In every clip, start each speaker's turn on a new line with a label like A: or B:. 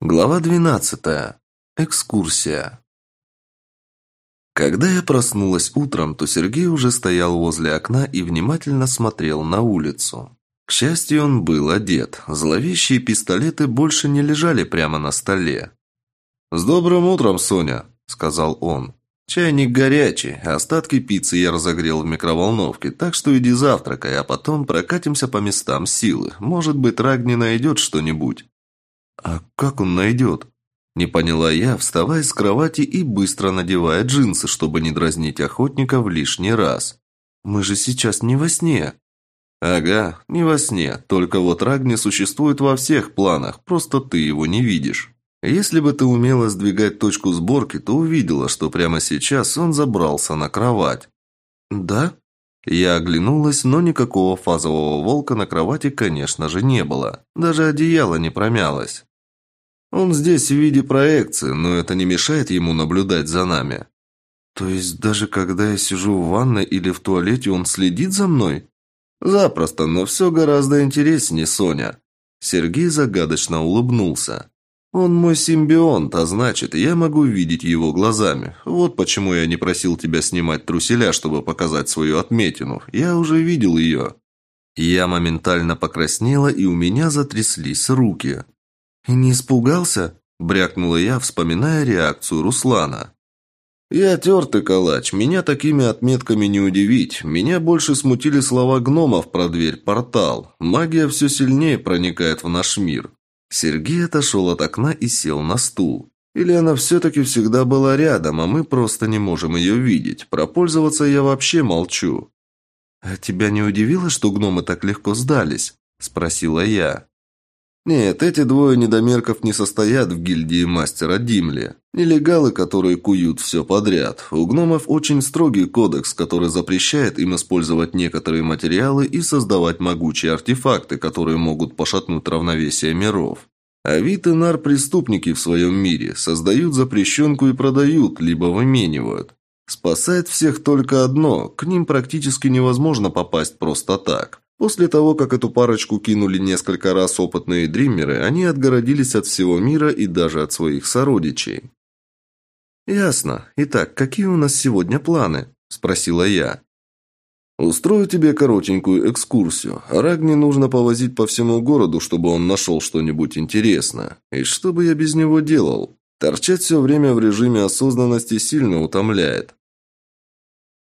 A: Глава 12. Экскурсия. Когда я проснулась утром, то Сергей уже стоял возле окна и внимательно смотрел на улицу. К счастью, он был одет. Зловещие пистолеты больше не лежали прямо на столе. «С добрым утром, Соня», – сказал он. «Чайник горячий, остатки пиццы я разогрел в микроволновке, так что иди завтракай, а потом прокатимся по местам силы. Может быть, Рагни найдет что-нибудь». «А как он найдет?» Не поняла я, вставая с кровати и быстро надевая джинсы, чтобы не дразнить охотника в лишний раз. «Мы же сейчас не во сне». «Ага, не во сне, только вот Рагни существует во всех планах, просто ты его не видишь». Если бы ты умела сдвигать точку сборки, то увидела, что прямо сейчас он забрался на кровать. «Да?» Я оглянулась, но никакого фазового волка на кровати, конечно же, не было. Даже одеяло не промялось. Он здесь в виде проекции, но это не мешает ему наблюдать за нами. То есть даже когда я сижу в ванной или в туалете, он следит за мной? Запросто, но все гораздо интереснее, Соня. Сергей загадочно улыбнулся. Он мой симбионт, а значит, я могу видеть его глазами. Вот почему я не просил тебя снимать труселя, чтобы показать свою отметину. Я уже видел ее. Я моментально покраснела, и у меня затряслись руки. «И не испугался?» – брякнула я, вспоминая реакцию Руслана. «Я тертый калач, меня такими отметками не удивить. Меня больше смутили слова гномов про дверь-портал. Магия все сильнее проникает в наш мир». Сергей отошел от окна и сел на стул. Или она все-таки всегда была рядом, а мы просто не можем ее видеть. Про пользоваться я вообще молчу. «А тебя не удивило, что гномы так легко сдались?» – спросила я. Нет, эти двое недомерков не состоят в гильдии мастера Димли. Нелегалы, которые куют все подряд. У гномов очень строгий кодекс, который запрещает им использовать некоторые материалы и создавать могучие артефакты, которые могут пошатнуть равновесие миров. А вид и нар преступники в своем мире создают запрещенку и продают, либо выменивают. Спасает всех только одно – к ним практически невозможно попасть просто так. После того, как эту парочку кинули несколько раз опытные дриммеры, они отгородились от всего мира и даже от своих сородичей. «Ясно. Итак, какие у нас сегодня планы?» – спросила я. «Устрою тебе коротенькую экскурсию. Рагни нужно повозить по всему городу, чтобы он нашел что-нибудь интересное. И что бы я без него делал? Торчать все время в режиме осознанности сильно утомляет.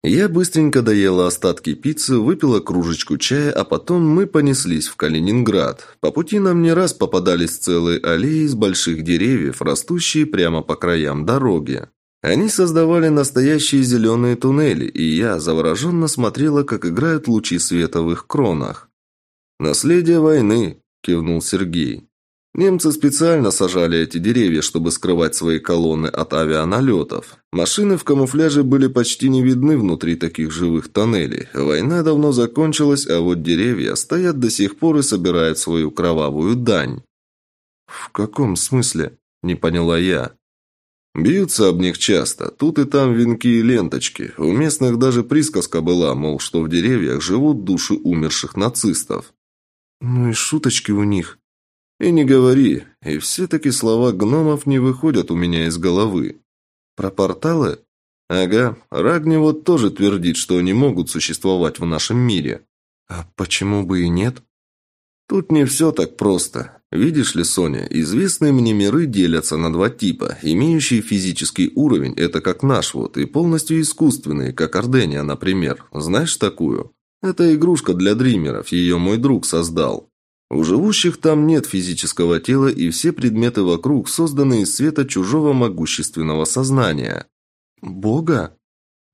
A: Я быстренько доела остатки пиццы, выпила кружечку чая, а потом мы понеслись в Калининград. По пути нам не раз попадались целые аллеи из больших деревьев, растущие прямо по краям дороги. Они создавали настоящие зеленые туннели, и я завороженно смотрела, как играют лучи света в их кронах. «Наследие войны», – кивнул Сергей. Немцы специально сажали эти деревья, чтобы скрывать свои колонны от авианалетов. Машины в камуфляже были почти не видны внутри таких живых тоннелей. Война давно закончилась, а вот деревья стоят до сих пор и собирают свою кровавую дань. «В каком смысле?» – не поняла я. Бьются об них часто. Тут и там венки и ленточки. У местных даже присказка была, мол, что в деревьях живут души умерших нацистов. «Ну и шуточки у них», и не говори, и все-таки слова гномов не выходят у меня из головы. Про порталы? Ага, Рагни вот тоже твердит, что они могут существовать в нашем мире. А почему бы и нет? Тут не все так просто. Видишь ли, Соня, известные мне миры делятся на два типа. Имеющие физический уровень – это как наш вот, и полностью искусственные, как Ордения, например. Знаешь такую? Это игрушка для дримеров, ее мой друг создал. У живущих там нет физического тела, и все предметы вокруг созданы из света чужого могущественного сознания. Бога?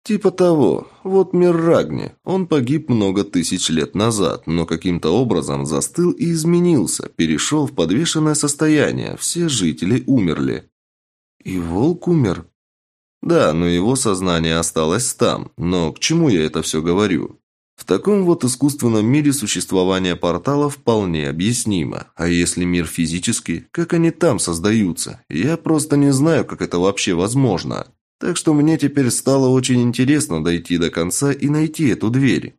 A: Типа того. Вот мир Рагни. Он погиб много тысяч лет назад, но каким-то образом застыл и изменился, перешел в подвешенное состояние. Все жители умерли. И волк умер? Да, но его сознание осталось там. Но к чему я это все говорю? В таком вот искусственном мире существование порталов вполне объяснимо. А если мир физический, как они там создаются? Я просто не знаю, как это вообще возможно. Так что мне теперь стало очень интересно дойти до конца и найти эту дверь.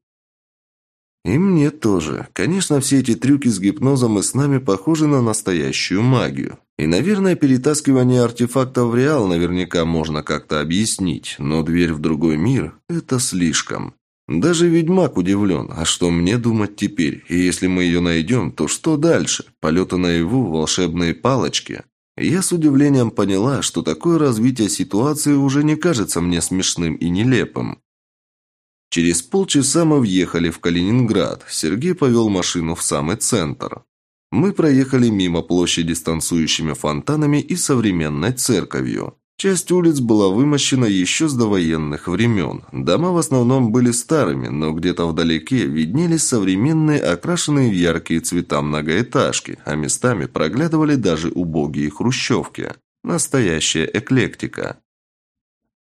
A: И мне тоже. Конечно, все эти трюки с гипнозом и с нами похожи на настоящую магию. И, наверное, перетаскивание артефактов в реал наверняка можно как-то объяснить, но дверь в другой мир – это слишком. Даже ведьмак удивлен, а что мне думать теперь? И если мы ее найдем, то что дальше? Полеты наяву, волшебные палочки? Я с удивлением поняла, что такое развитие ситуации уже не кажется мне смешным и нелепым. Через полчаса мы въехали в Калининград. Сергей повел машину в самый центр. Мы проехали мимо площади с танцующими фонтанами и современной церковью. Часть улиц была вымощена еще с довоенных времен. Дома в основном были старыми, но где-то вдалеке виднелись современные, окрашенные в яркие цвета многоэтажки, а местами проглядывали даже убогие хрущевки. Настоящая эклектика.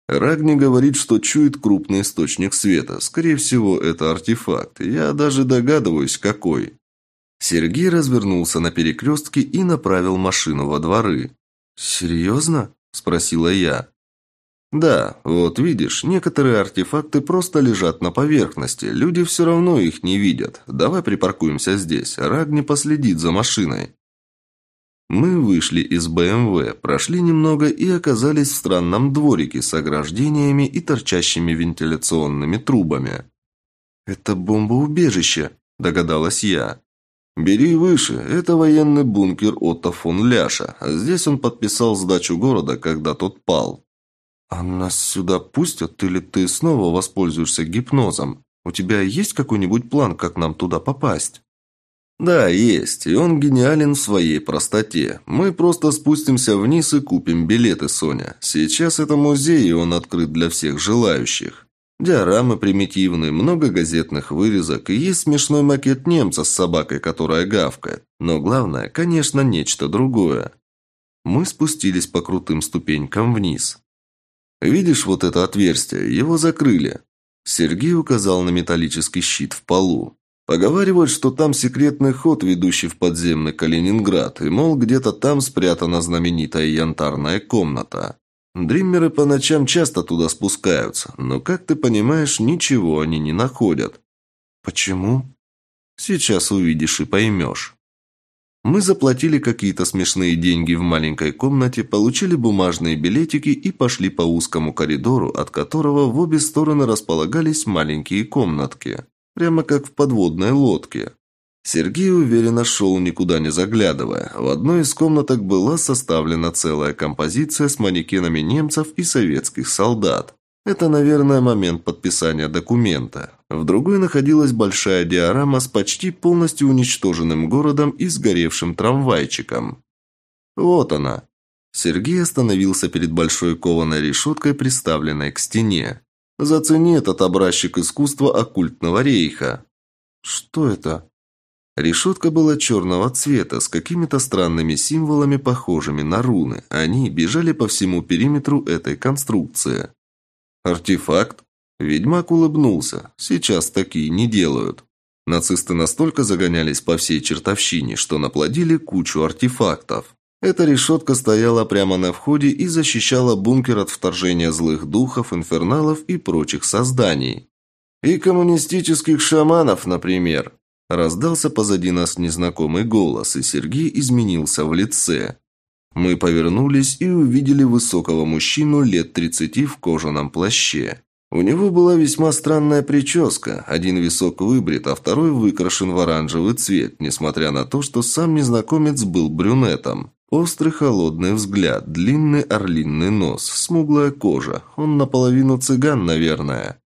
A: Рагни говорит, что чует крупный источник света. Скорее всего, это артефакт. Я даже догадываюсь, какой. Сергей развернулся на перекрестке и направил машину во дворы. «Серьезно?» – спросила я. «Да, вот видишь, некоторые артефакты просто лежат на поверхности. Люди все равно их не видят. Давай припаркуемся здесь. Рагни последит за машиной». Мы вышли из БМВ, прошли немного и оказались в странном дворике с ограждениями и торчащими вентиляционными трубами. «Это бомбоубежище», – догадалась я. «Бери выше, это военный бункер Отто фон Ляша. Здесь он подписал сдачу города, когда тот пал». «А нас сюда пустят или ты снова воспользуешься гипнозом? У тебя есть какой-нибудь план, как нам туда попасть?» «Да, есть, и он гениален в своей простоте. Мы просто спустимся вниз и купим билеты, Соня. Сейчас это музей, и он открыт для всех желающих. Диорамы примитивные, много газетных вырезок, и есть смешной макет немца с собакой, которая гавкает. Но главное, конечно, нечто другое». Мы спустились по крутым ступенькам вниз. «Видишь вот это отверстие? Его закрыли». Сергей указал на металлический щит в полу. Поговаривают, что там секретный ход, ведущий в подземный Калининград, и, мол, где-то там спрятана знаменитая янтарная комната. Дриммеры по ночам часто туда спускаются, но, как ты понимаешь, ничего они не находят. Почему? Сейчас увидишь и поймешь. Мы заплатили какие-то смешные деньги в маленькой комнате, получили бумажные билетики и пошли по узкому коридору, от которого в обе стороны располагались маленькие комнатки прямо как в подводной лодке. Сергей уверенно шел, никуда не заглядывая. В одной из комнаток была составлена целая композиция с манекенами немцев и советских солдат. Это, наверное, момент подписания документа. В другой находилась большая диорама с почти полностью уничтоженным городом и сгоревшим трамвайчиком. Вот она. Сергей остановился перед большой кованой решеткой, приставленной к стене. Зацени этот образчик искусства оккультного рейха. Что это? Решетка была черного цвета, с какими-то странными символами, похожими на руны. Они бежали по всему периметру этой конструкции. Артефакт? Ведьмак улыбнулся. Сейчас такие не делают. Нацисты настолько загонялись по всей чертовщине, что наплодили кучу артефактов. Эта решетка стояла прямо на входе и защищала бункер от вторжения злых духов, инферналов и прочих созданий. «И коммунистических шаманов, например», Раздался позади нас незнакомый голос, и Сергей изменился в лице. Мы повернулись и увидели высокого мужчину лет тридцати в кожаном плаще. У него была весьма странная прическа. Один висок выбрит, а второй выкрашен в оранжевый цвет, несмотря на то, что сам незнакомец был брюнетом. Острый холодный взгляд, длинный орлиный нос, смуглая кожа. Он наполовину цыган, наверное.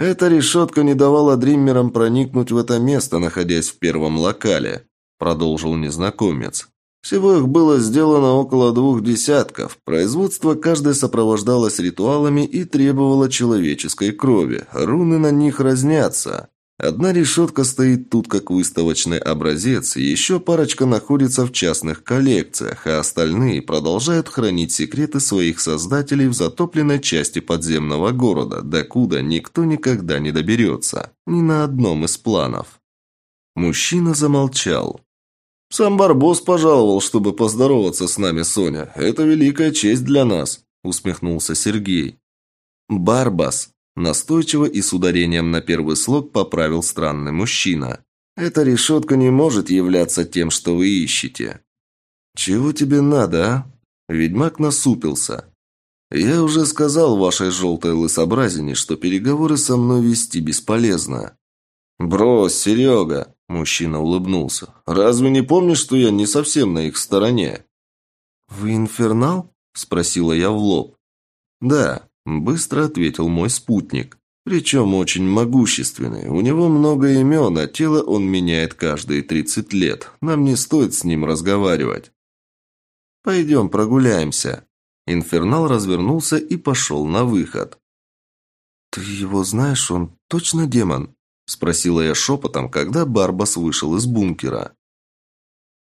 A: Эта решетка не давала дриммерам проникнуть в это место, находясь в первом локале, продолжил незнакомец. Всего их было сделано около двух десятков. Производство каждой сопровождалось ритуалами и требовало человеческой крови. Руны на них разнятся. Одна решетка стоит тут как выставочный образец, еще парочка находится в частных коллекциях, а остальные продолжают хранить секреты своих создателей в затопленной части подземного города, докуда никто никогда не доберется. Ни на одном из планов. Мужчина замолчал. «Сам Барбос пожаловал, чтобы поздороваться с нами, Соня. Это великая честь для нас», – усмехнулся Сергей. «Барбас», Настойчиво и с ударением на первый слог поправил странный мужчина. «Эта решетка не может являться тем, что вы ищете». «Чего тебе надо, а?» Ведьмак насупился. «Я уже сказал вашей желтой лысобразине, что переговоры со мной вести бесполезно». «Брось, Серега!» – мужчина улыбнулся. «Разве не помнишь, что я не совсем на их стороне?» «Вы инфернал?» – спросила я в лоб. «Да», – быстро ответил мой спутник. «Причем очень могущественный. У него много имен, а тело он меняет каждые тридцать лет. Нам не стоит с ним разговаривать». «Пойдем прогуляемся». Инфернал развернулся и пошел на выход. «Ты его знаешь? Он точно демон?» Спросила я шепотом, когда Барбас вышел из бункера.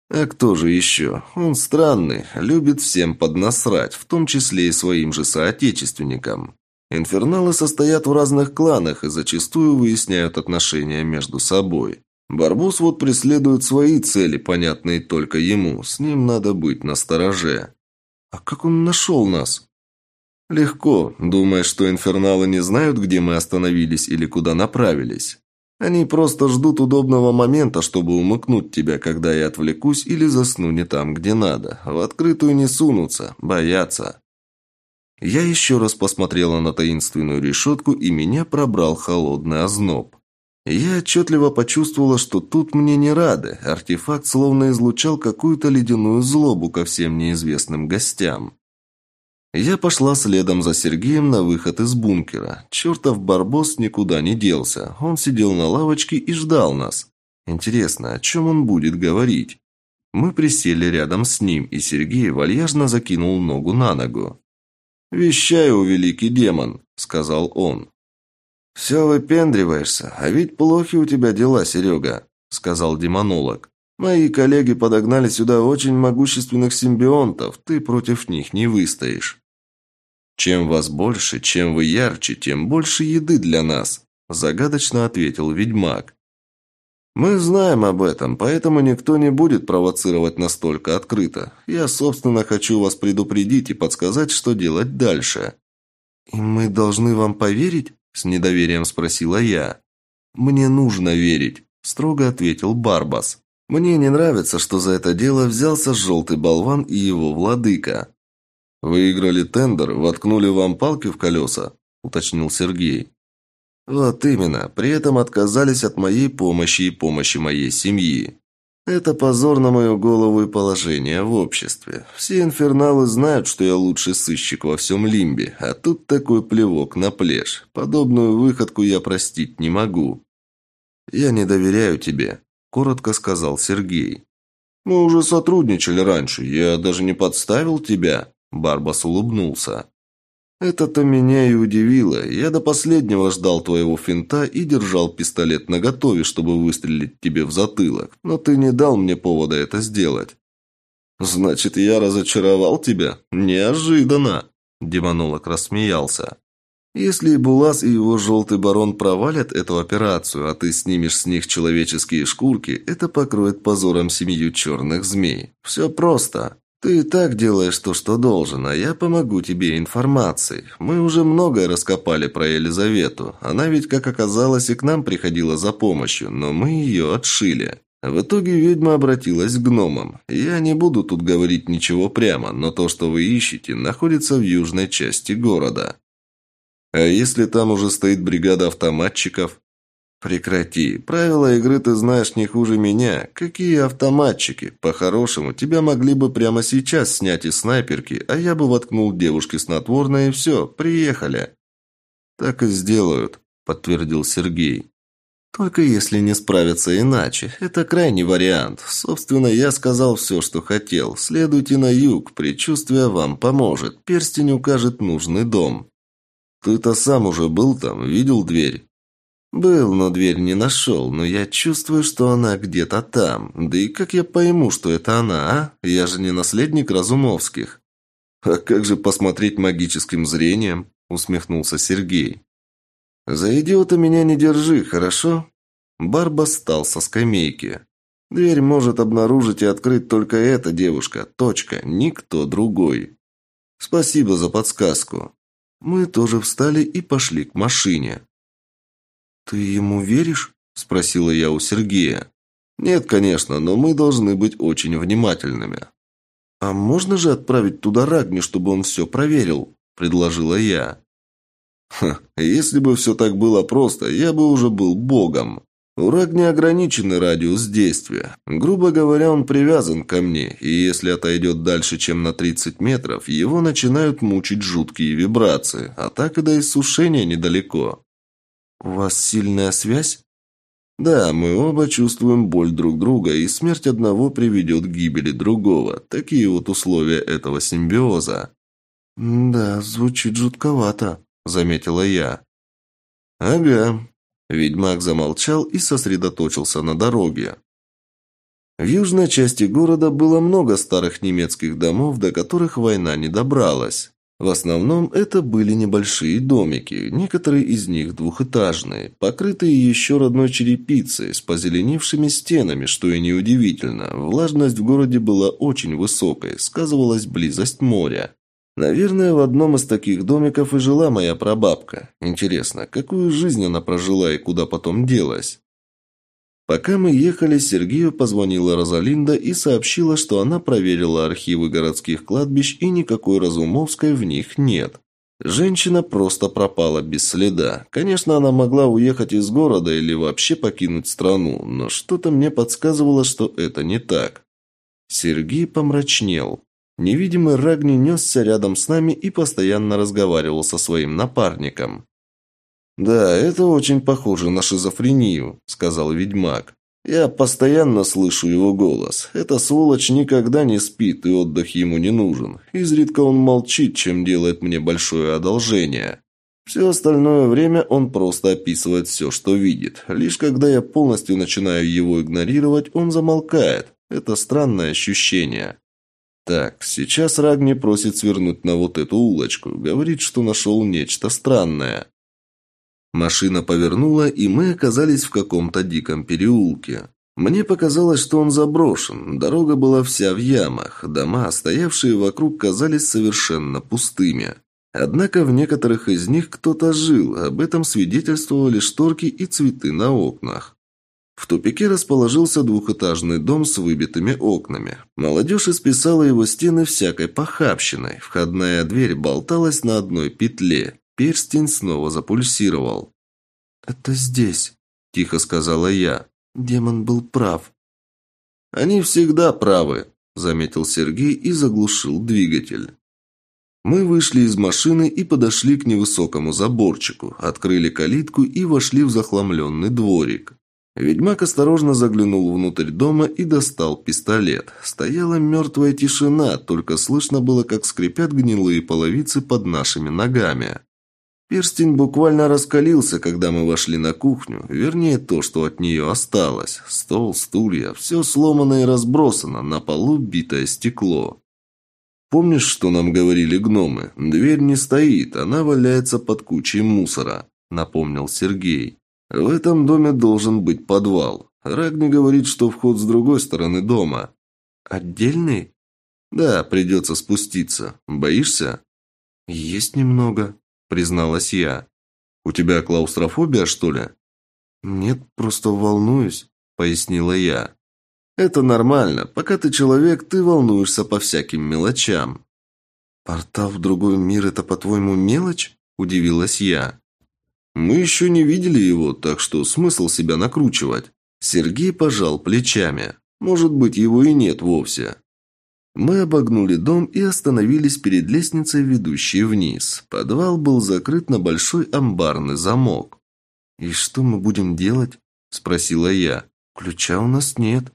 A: «А кто же еще? Он странный, любит всем поднасрать, в том числе и своим же соотечественникам. Инферналы состоят в разных кланах и зачастую выясняют отношения между собой. Барбус вот преследует свои цели, понятные только ему. С ним надо быть настороже. А как он нашел нас? Легко, думая, что инферналы не знают, где мы остановились или куда направились. Они просто ждут удобного момента, чтобы умыкнуть тебя, когда я отвлекусь или засну не там, где надо. В открытую не сунутся, боятся. Я еще раз посмотрела на таинственную решетку, и меня пробрал холодный озноб. Я отчетливо почувствовала, что тут мне не рады. Артефакт словно излучал какую-то ледяную злобу ко всем неизвестным гостям. Я пошла следом за Сергеем на выход из бункера. Чертов барбос никуда не делся. Он сидел на лавочке и ждал нас. Интересно, о чем он будет говорить? Мы присели рядом с ним, и Сергей вальяжно закинул ногу на ногу. «Вещаю, великий демон», — сказал он. «Все выпендриваешься, а ведь плохи у тебя дела, Серега», – сказал демонолог. «Мои коллеги подогнали сюда очень могущественных симбионтов, ты против них не выстоишь». «Чем вас больше, чем вы ярче, тем больше еды для нас», – загадочно ответил ведьмак. «Мы знаем об этом, поэтому никто не будет провоцировать настолько открыто. Я, собственно, хочу вас предупредить и подсказать, что делать дальше». «И мы должны вам поверить?» С недоверием спросила я. «Мне нужно верить», – строго ответил Барбас. «Мне не нравится, что за это дело взялся желтый болван и его владыка». «Выиграли тендер, воткнули вам палки в колеса», – уточнил Сергей. «Вот именно. При этом отказались от моей помощи и помощи моей семьи. Это позор на мою голову и положение в обществе. Все инферналы знают, что я лучший сыщик во всем Лимбе, а тут такой плевок на плешь. Подобную выходку я простить не могу. «Я не доверяю тебе», – коротко сказал Сергей. «Мы уже сотрудничали раньше, я даже не подставил тебя», – Барбас улыбнулся. Это-то меня и удивило. Я до последнего ждал твоего финта и держал пистолет наготове, чтобы выстрелить тебе в затылок, но ты не дал мне повода это сделать. Значит, я разочаровал тебя? Неожиданно. Демонолог рассмеялся. Если Булас и его желтый барон провалят эту операцию, а ты снимешь с них человеческие шкурки, это покроет позором семью черных змей. Все просто. «Ты и так делаешь то, что должен, а я помогу тебе информацией. Мы уже многое раскопали про Елизавету. Она ведь, как оказалось, и к нам приходила за помощью, но мы ее отшили. В итоге ведьма обратилась к гномам. Я не буду тут говорить ничего прямо, но то, что вы ищете, находится в южной части города. А если там уже стоит бригада автоматчиков? «Прекрати. Правила игры ты знаешь не хуже меня. Какие автоматчики? По-хорошему, тебя могли бы прямо сейчас снять из снайперки, а я бы воткнул девушке снотворное и все, приехали». «Так и сделают», – подтвердил Сергей. «Только если не справятся иначе. Это крайний вариант. Собственно, я сказал все, что хотел. Следуйте на юг, предчувствие вам поможет. Перстень укажет нужный дом». «Ты-то сам уже был там, видел дверь?» «Был, но дверь не нашел, но я чувствую, что она где-то там. Да и как я пойму, что это она, а? Я же не наследник Разумовских». «А как же посмотреть магическим зрением?» – усмехнулся Сергей. «За идиота меня не держи, хорошо?» Барба встал со скамейки. «Дверь может обнаружить и открыть только эта девушка. Точка. Никто другой. Спасибо за подсказку». Мы тоже встали и пошли к машине. «Ты ему веришь?» – спросила я у Сергея. «Нет, конечно, но мы должны быть очень внимательными». «А можно же отправить туда Рагни, чтобы он все проверил?» – предложила я. «Ха, если бы все так было просто, я бы уже был богом. У Рагни ограниченный радиус действия. Грубо говоря, он привязан ко мне, и если отойдет дальше, чем на 30 метров, его начинают мучить жуткие вибрации, а так и до иссушения недалеко». «У вас сильная связь?» Да, мы оба чувствуем боль друг друга, и смерть одного приведет к гибели другого. Такие вот условия этого симбиоза. Да, звучит жутковато, заметила я. Ага. Ведьмак замолчал и сосредоточился на дороге. В южной части города было много старых немецких домов, до которых война не добралась. В основном это были небольшие домики, некоторые из них двухэтажные, покрытые еще родной черепицей, с позеленевшими стенами, что и неудивительно. Влажность в городе была очень высокой, сказывалась близость моря. Наверное, в одном из таких домиков и жила моя прабабка. Интересно, какую жизнь она прожила и куда потом делась? Пока мы ехали, Сергею позвонила Розалинда и сообщила, что она проверила архивы городских кладбищ и никакой Разумовской в них нет. Женщина просто пропала без следа. Конечно, она могла уехать из города или вообще покинуть страну, но что-то мне подсказывало, что это не так. Сергей помрачнел. Невидимый Рагни несся рядом с нами и постоянно разговаривал со своим напарником. «Да, это очень похоже на шизофрению», – сказал ведьмак. «Я постоянно слышу его голос. Эта сволочь никогда не спит, и отдых ему не нужен. Изредка он молчит, чем делает мне большое одолжение. Все остальное время он просто описывает все, что видит. Лишь когда я полностью начинаю его игнорировать, он замолкает. Это странное ощущение». Так, сейчас Рагни просит свернуть на вот эту улочку. Говорит, что нашел нечто странное. Машина повернула, и мы оказались в каком-то диком переулке. Мне показалось, что он заброшен. Дорога была вся в ямах. Дома, стоявшие вокруг, казались совершенно пустыми. Однако в некоторых из них кто-то жил, об этом свидетельствовали шторки и цветы на окнах. В тупике расположился двухэтажный дом с выбитыми окнами. Молодежь исписала его стены всякой похабщиной. Входная дверь болталась на одной петле. Перстень снова запульсировал. «Это здесь», – тихо сказала я. Демон был прав. «Они всегда правы», – заметил Сергей и заглушил двигатель. Мы вышли из машины и подошли к невысокому заборчику, открыли калитку и вошли в захламленный дворик. Ведьмак осторожно заглянул внутрь дома и достал пистолет. Стояла мертвая тишина, только слышно было, как скрипят гнилые половицы под нашими ногами. Перстень буквально раскалился, когда мы вошли на кухню, вернее, то, что от нее осталось. Стол, стулья, все сломано и разбросано, на полу битое стекло. «Помнишь, что нам говорили гномы? Дверь не стоит, она валяется под кучей мусора», — напомнил Сергей. «В этом доме должен быть подвал. Рагни говорит, что вход с другой стороны дома». «Отдельный?» «Да, придется спуститься. Боишься?» «Есть немного», призналась я. «У тебя клаустрофобия, что ли?» «Нет, просто волнуюсь», — пояснила я. «Это нормально. Пока ты человек, ты волнуешься по всяким мелочам». «Портал в другой мир — это, по-твоему, мелочь?» – удивилась я. «Мы еще не видели его, так что смысл себя накручивать». Сергей пожал плечами. «Может быть, его и нет вовсе. Мы обогнули дом и остановились перед лестницей, ведущей вниз. Подвал был закрыт на большой амбарный замок. «И что мы будем делать?» – спросила я. «Ключа у нас нет».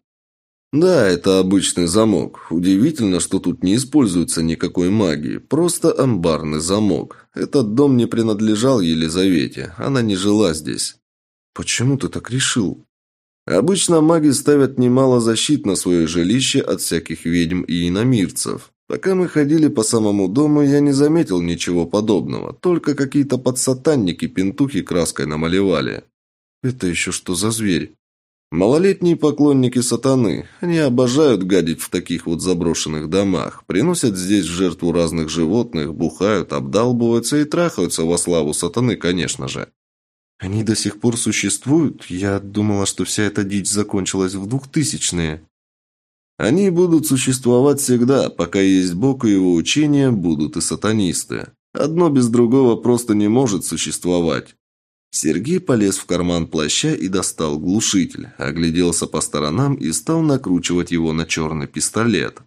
A: «Да, это обычный замок. Удивительно, что тут не используется никакой магии. Просто амбарный замок. Этот дом не принадлежал Елизавете. Она не жила здесь». «Почему ты так решил?» Обычно маги ставят немало защит на свое жилище от всяких ведьм и иномирцев. Пока мы ходили по самому дому, я не заметил ничего подобного, только какие-то подсатанники пентухи краской намалевали. Это еще что за зверь? Малолетние поклонники сатаны. Они обожают гадить в таких вот заброшенных домах. Приносят здесь в жертву разных животных, бухают, обдалбываются и трахаются во славу сатаны, конечно же. Они до сих пор существуют? Я думала, что вся эта дичь закончилась в двухтысячные. Они будут существовать всегда, пока есть Бог и его учения, будут и сатанисты. Одно без другого просто не может существовать. Сергей полез в карман плаща и достал глушитель, огляделся по сторонам и стал накручивать его на черный пистолет.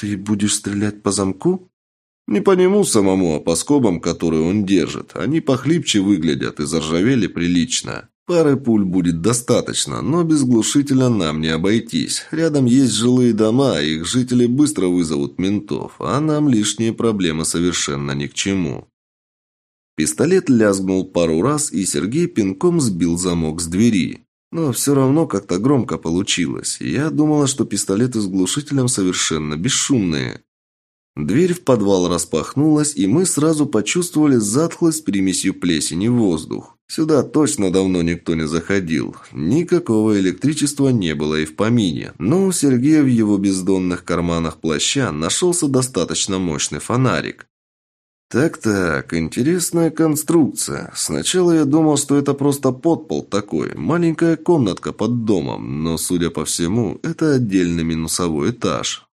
A: «Ты будешь стрелять по замку?» «Не по нему самому, а по скобам, которые он держит. Они похлипче выглядят и заржавели прилично. Пары пуль будет достаточно, но без глушителя нам не обойтись. Рядом есть жилые дома, их жители быстро вызовут ментов, а нам лишние проблемы совершенно ни к чему». Пистолет лязгнул пару раз, и Сергей пинком сбил замок с двери. Но все равно как-то громко получилось. Я думала, что пистолеты с глушителем совершенно бесшумные. Дверь в подвал распахнулась, и мы сразу почувствовали затхлость с примесью плесени воздух. Сюда точно давно никто не заходил. Никакого электричества не было и в помине. Но у Сергея в его бездонных карманах плаща нашелся достаточно мощный фонарик. Так-так, интересная конструкция. Сначала я думал, что это просто подпол такой, маленькая комнатка под домом, но, судя по всему, это отдельный минусовой этаж.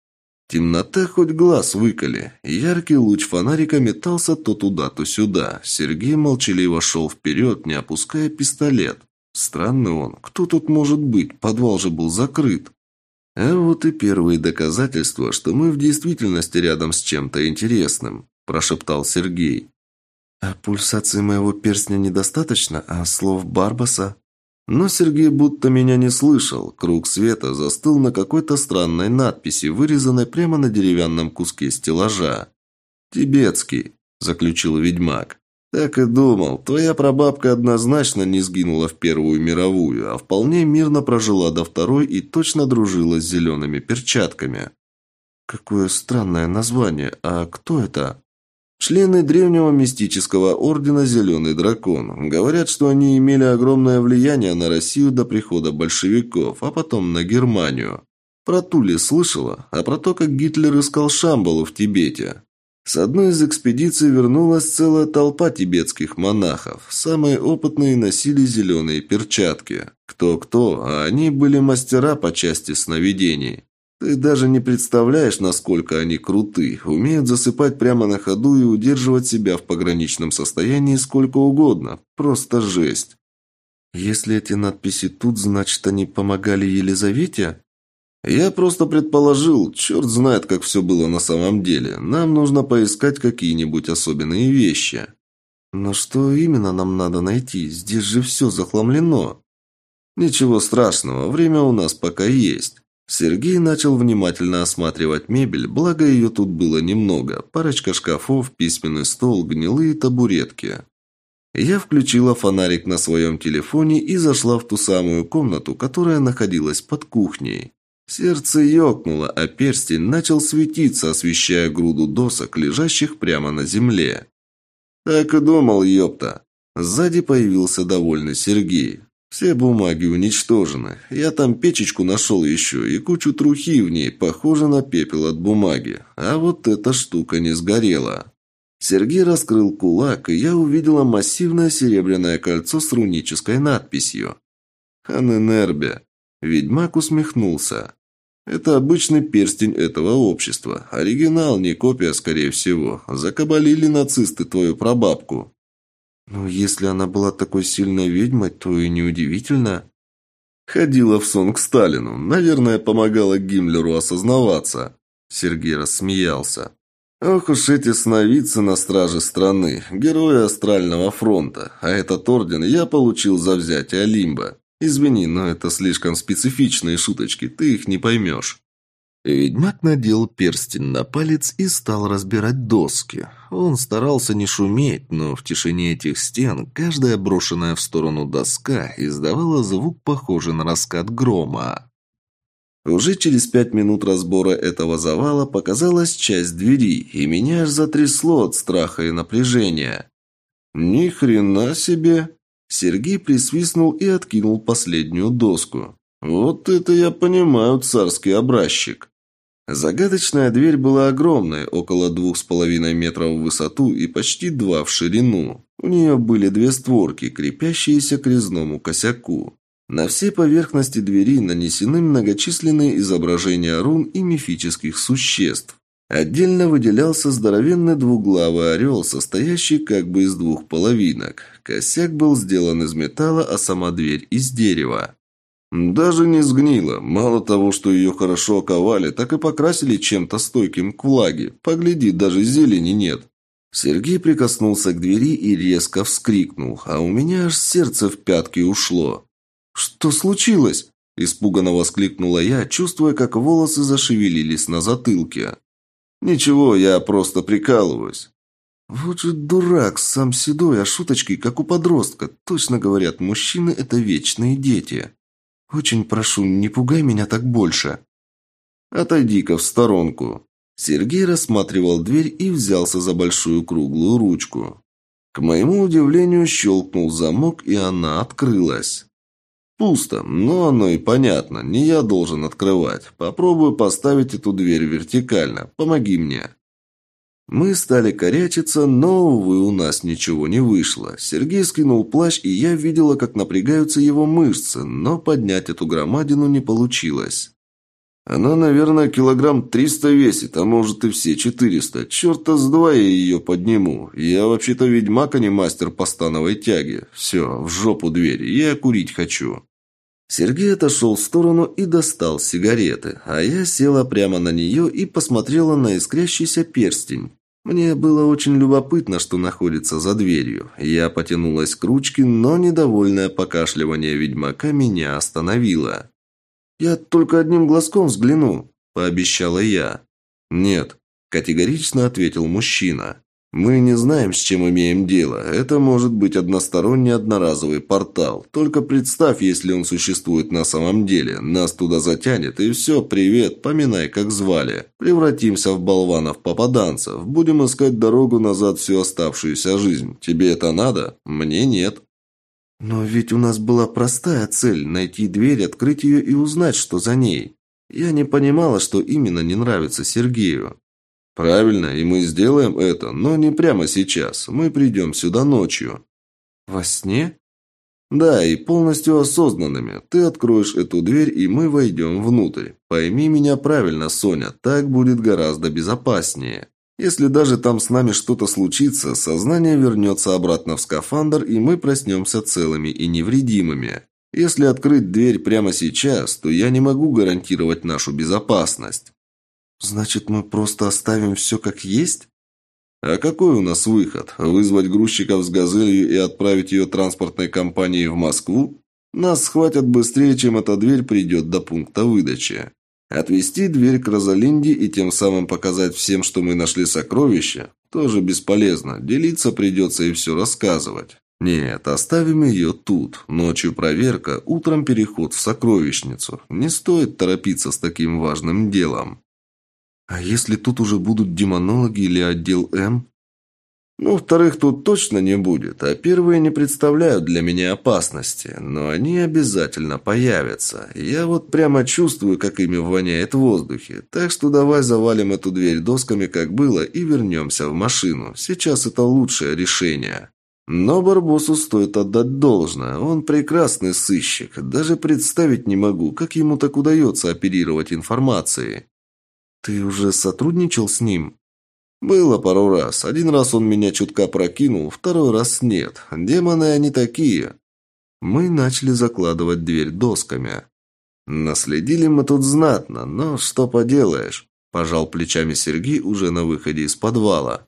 A: Темнота хоть глаз выколи. Яркий луч фонарика метался то туда, то сюда. Сергей молчаливо шел вперед, не опуская пистолет. Странный он. Кто тут может быть? Подвал же был закрыт. А вот и первые доказательства, что мы в действительности рядом с чем-то интересным прошептал Сергей. «А пульсации моего перстня недостаточно, а слов Барбаса?» Но Сергей будто меня не слышал. Круг света застыл на какой-то странной надписи, вырезанной прямо на деревянном куске стеллажа. «Тибетский», – заключил ведьмак. «Так и думал. Твоя прабабка однозначно не сгинула в Первую мировую, а вполне мирно прожила до Второй и точно дружила с зелеными перчатками». «Какое странное название. А кто это?» Члены древнего мистического ордена «Зеленый дракон». Говорят, что они имели огромное влияние на Россию до прихода большевиков, а потом на Германию. Про Тули слышала, а про то, как Гитлер искал Шамбалу в Тибете. С одной из экспедиций вернулась целая толпа тибетских монахов. Самые опытные носили зеленые перчатки. Кто-кто, а они были мастера по части сновидений. Ты даже не представляешь, насколько они круты. Умеют засыпать прямо на ходу и удерживать себя в пограничном состоянии сколько угодно. Просто жесть. Если эти надписи тут, значит, они помогали Елизавете? Я просто предположил, черт знает, как все было на самом деле. Нам нужно поискать какие-нибудь особенные вещи. Но что именно нам надо найти? Здесь же все захламлено. Ничего страшного, время у нас пока есть. Сергей начал внимательно осматривать мебель, благо ее тут было немного. Парочка шкафов, письменный стол, гнилые табуретки. Я включила фонарик на своем телефоне и зашла в ту самую комнату, которая находилась под кухней. Сердце ёкнуло, а перстень начал светиться, освещая груду досок, лежащих прямо на земле. Так и думал, ёпта. Сзади появился довольный Сергей. Все бумаги уничтожены. Я там печечку нашел еще и кучу трухи в ней, похоже на пепел от бумаги. А вот эта штука не сгорела. Сергей раскрыл кулак, и я увидела массивное серебряное кольцо с рунической надписью. «Аненербе». Ведьмак усмехнулся. «Это обычный перстень этого общества. Оригинал, не копия, скорее всего. Закабалили нацисты твою прабабку». Ну, если она была такой сильной ведьмой, то и неудивительно. Ходила в сон к Сталину. Наверное, помогала Гиммлеру осознаваться. Сергей рассмеялся. Ох уж эти сновидцы на страже страны, герои Астрального фронта. А этот орден я получил за взятие Лимба. Извини, но это слишком специфичные шуточки, ты их не поймешь. Ведьмак надел перстень на палец и стал разбирать доски. Он старался не шуметь, но в тишине этих стен каждая брошенная в сторону доска издавала звук, похожий на раскат грома. Уже через пять минут разбора этого завала показалась часть двери, и меня аж затрясло от страха и напряжения. «Ни хрена себе!» Сергей присвистнул и откинул последнюю доску. «Вот это я понимаю, царский образчик». Загадочная дверь была огромной, около двух с половиной метров в высоту и почти два в ширину. У нее были две створки, крепящиеся к резному косяку. На всей поверхности двери нанесены многочисленные изображения рун и мифических существ. Отдельно выделялся здоровенный двуглавый орел, состоящий как бы из двух половинок. Косяк был сделан из металла, а сама дверь из дерева. Даже не сгнила. Мало того, что ее хорошо оковали, так и покрасили чем-то стойким к влаге. Погляди, даже зелени нет. Сергей прикоснулся к двери и резко вскрикнул, а у меня аж сердце в пятки ушло. «Что случилось?» – испуганно воскликнула я, чувствуя, как волосы зашевелились на затылке. «Ничего, я просто прикалываюсь». «Вот же дурак, сам седой, а шуточки, как у подростка. Точно говорят, мужчины – это вечные дети. Очень прошу, не пугай меня так больше». «Отойди-ка в сторонку». Сергей рассматривал дверь и взялся за большую круглую ручку. К моему удивлению, щелкнул замок, и она открылась. Пусто, но оно и понятно. Не я должен открывать. Попробую поставить эту дверь вертикально. Помоги мне. Мы стали корячиться, но, увы, у нас ничего не вышло. Сергей скинул плащ, и я видела, как напрягаются его мышцы, но поднять эту громадину не получилось. Она, наверное, килограмм триста весит, а может и все четыреста. Черта с два я ее подниму. Я вообще-то ведьмак, а не мастер по становой тяге. Все, в жопу дверь, я курить хочу. Сергей отошел в сторону и достал сигареты, а я села прямо на нее и посмотрела на искрящийся перстень. Мне было очень любопытно, что находится за дверью. Я потянулась к ручке, но недовольное покашливание ведьмака меня остановило. «Я только одним глазком взгляну», – пообещала я. «Нет», – категорично ответил мужчина. «Мы не знаем, с чем имеем дело. Это может быть односторонний одноразовый портал. Только представь, если он существует на самом деле. Нас туда затянет, и все, привет, поминай, как звали. Превратимся в болванов-попаданцев. Будем искать дорогу назад всю оставшуюся жизнь. Тебе это надо? Мне нет». «Но ведь у нас была простая цель – найти дверь, открыть ее и узнать, что за ней. Я не понимала, что именно не нравится Сергею». «Правильно, и мы сделаем это, но не прямо сейчас. Мы придем сюда ночью».
B: «Во сне?»
A: «Да, и полностью осознанными. Ты откроешь эту дверь, и мы войдем внутрь. Пойми меня правильно, Соня, так будет гораздо безопаснее». Если даже там с нами что-то случится, сознание вернется обратно в скафандр, и мы проснемся целыми и невредимыми. Если открыть дверь прямо сейчас, то я не могу гарантировать нашу безопасность.
B: Значит, мы просто оставим все как есть?
A: А какой у нас выход? Вызвать грузчиков с «Газелью» и отправить ее транспортной компанией в Москву? Нас схватят быстрее, чем эта дверь придет до пункта выдачи. Отвести дверь к Розалинде и тем самым показать всем, что мы нашли сокровища, тоже бесполезно. Делиться придется и все рассказывать. Нет, оставим ее тут. Ночью проверка, утром переход в сокровищницу. Не стоит торопиться с таким важным делом.
B: А если тут уже будут демонологи или отдел М?
A: Ну, вторых тут точно не будет, а первые не представляют для меня опасности, но они обязательно появятся. Я вот прямо чувствую, как ими воняет в воздухе, так что давай завалим эту дверь досками, как было, и вернемся в машину. Сейчас это лучшее решение. Но Барбосу стоит отдать должное, он прекрасный сыщик, даже представить не могу, как ему так удается оперировать информацией.
B: Ты уже сотрудничал с ним?
A: «Было пару раз. Один раз он меня чутка прокинул, второй раз нет. Демоны они такие». Мы начали закладывать дверь досками. Наследили мы тут знатно, но что поделаешь. Пожал плечами Сергей уже на выходе из подвала.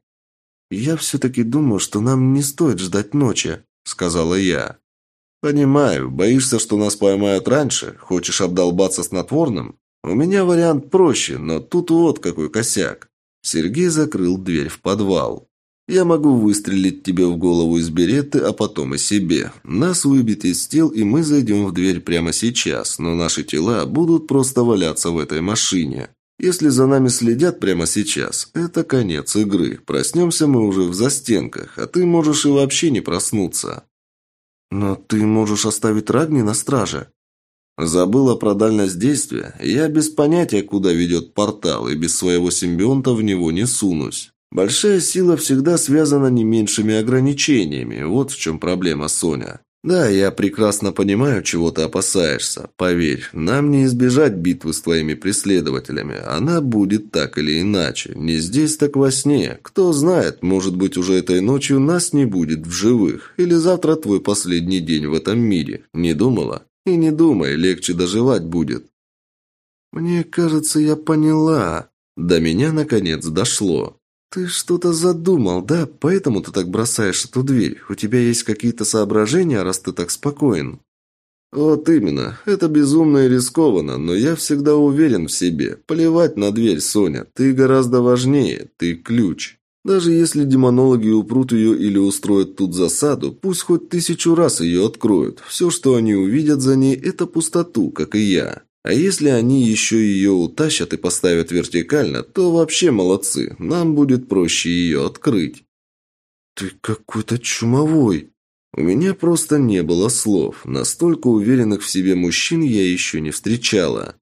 B: «Я все-таки думаю, что нам не стоит ждать ночи», — сказала я.
A: «Понимаю. Боишься, что нас поймают раньше? Хочешь обдолбаться снотворным? У меня вариант проще, но тут вот какой косяк. Сергей закрыл дверь в подвал. «Я могу выстрелить тебе в голову из береты, а потом и себе. Нас выбить из тел, и мы зайдем в дверь прямо сейчас, но наши тела будут просто валяться в этой машине. Если за нами следят прямо сейчас, это конец игры. Проснемся мы уже в застенках, а ты можешь и вообще не проснуться».
B: Но ты можешь оставить Рагни на страже.
A: Забыла про дальность действия. Я без понятия, куда ведет портал, и без своего симбионта в него не сунусь. Большая сила всегда связана не меньшими ограничениями. Вот в чем проблема, Соня. Да, я прекрасно понимаю, чего ты опасаешься. Поверь, нам не избежать битвы с твоими преследователями. Она будет так или иначе. Не здесь, так во сне. Кто знает, может быть, уже этой ночью нас не будет в живых. Или завтра твой последний день в этом мире. Не думала? И не думай, легче доживать будет.
B: Мне кажется, я поняла.
A: До меня, наконец, дошло.
B: «Ты что-то задумал, да? Поэтому ты так бросаешь эту дверь. У тебя есть какие-то соображения, раз ты так спокоен?»
A: «Вот именно. Это безумно и рискованно, но я всегда уверен в себе. Плевать на дверь, Соня. Ты гораздо важнее. Ты ключ. Даже если демонологи упрут ее или устроят тут засаду, пусть хоть тысячу раз ее откроют. Все, что они увидят за ней, это пустоту, как и я. А если они еще ее утащат и поставят вертикально, то вообще молодцы. Нам будет проще ее открыть.
B: Ты какой-то чумовой.
A: У меня просто не было слов. Настолько уверенных в себе мужчин я еще не встречала.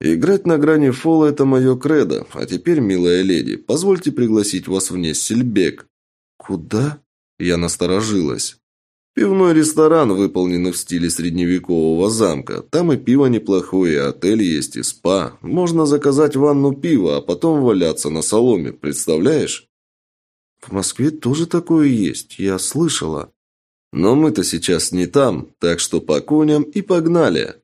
A: Играть на грани фола – это мое кредо. А теперь, милая леди, позвольте пригласить вас в Нессельбек.
B: Куда?
A: Я насторожилась. Пивной ресторан, выполненный в стиле средневекового замка. Там и пиво неплохое, и отель есть, и спа. Можно заказать ванну пива, а потом валяться на соломе, представляешь?
B: В Москве тоже такое есть, я слышала.
A: Но мы-то сейчас не там, так что по коням и погнали.